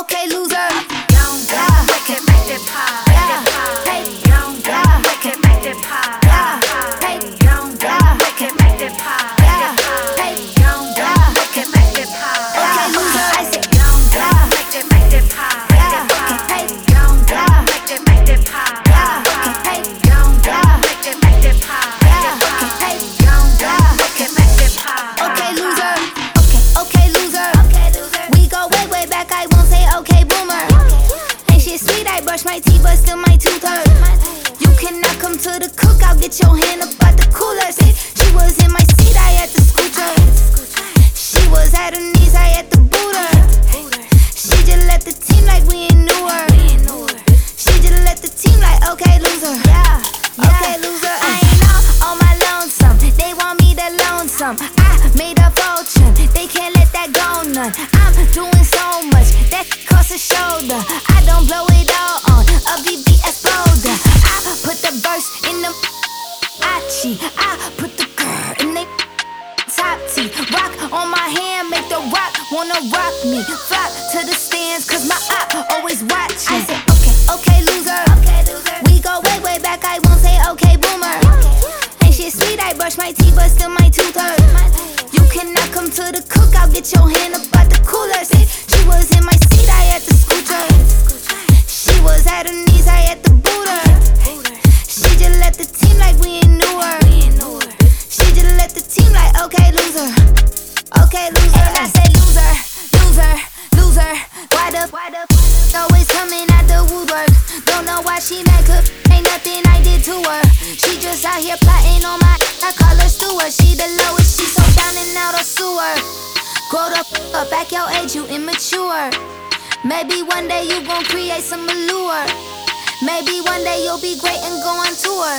Okay, loser. I brush my teeth, but still my tooth hurt. You cannot come to the cookout, get your hand up out the cooler. She was in my seat, I had to scoot her. She was at her knees, I had to boot her. She just left the team like we ain't knew her. She just left the team like, okay, loser. Yeah, okay, loser. I ain't all on my lonesome. They want me to lonesome. I made a fortune. They can't that go none. I'm doing so much that costs a shoulder. I don't blow it all on a VVS folder. I put the verse in the Achi. I put the girl in the top T. Rock on my hand, make the rock wanna rock me. Flop to the stands, cause my eye always watching. I said, okay, okay, loser. Okay, loser. We go way, way back, I won't say okay, boomer. Ain't shit sweet, I brush my teeth, but still my tooth hurt. You cannot come to the cookout, get your hand up out the cooler. Say, she was in my seat, I had to scooter. She was at her knees, I had to boot her. She just left the team like we ain't knew her. She just left the team like okay loser, okay loser. And I say She just out here plotting on my. I call her Stewart. She the lowest, she so down and out of sewer. Grow the up, back your age, you immature. Maybe one day you gon' create some allure. Maybe one day you'll be great and go on tour.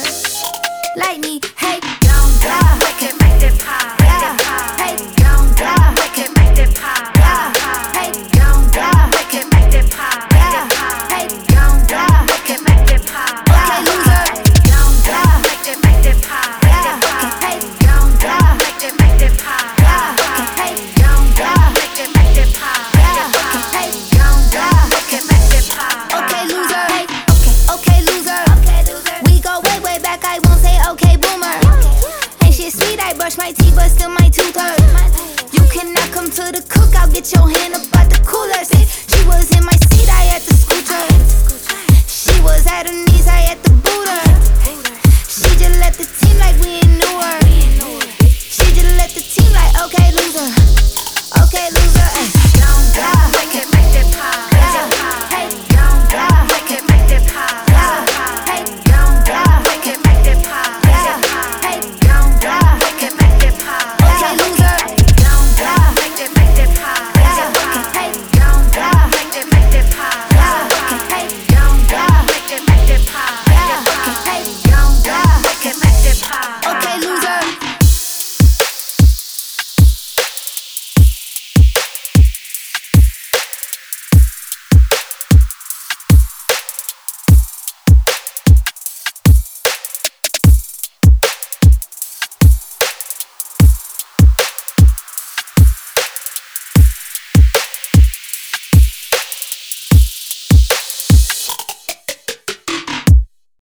Like me, hey, down, down, make it, make it pop, it eat, I brush my teeth, but still my tooth hurt. You cannot come to the cookout, get your hand up out the cooler. She was in my seat, I had to squeeze.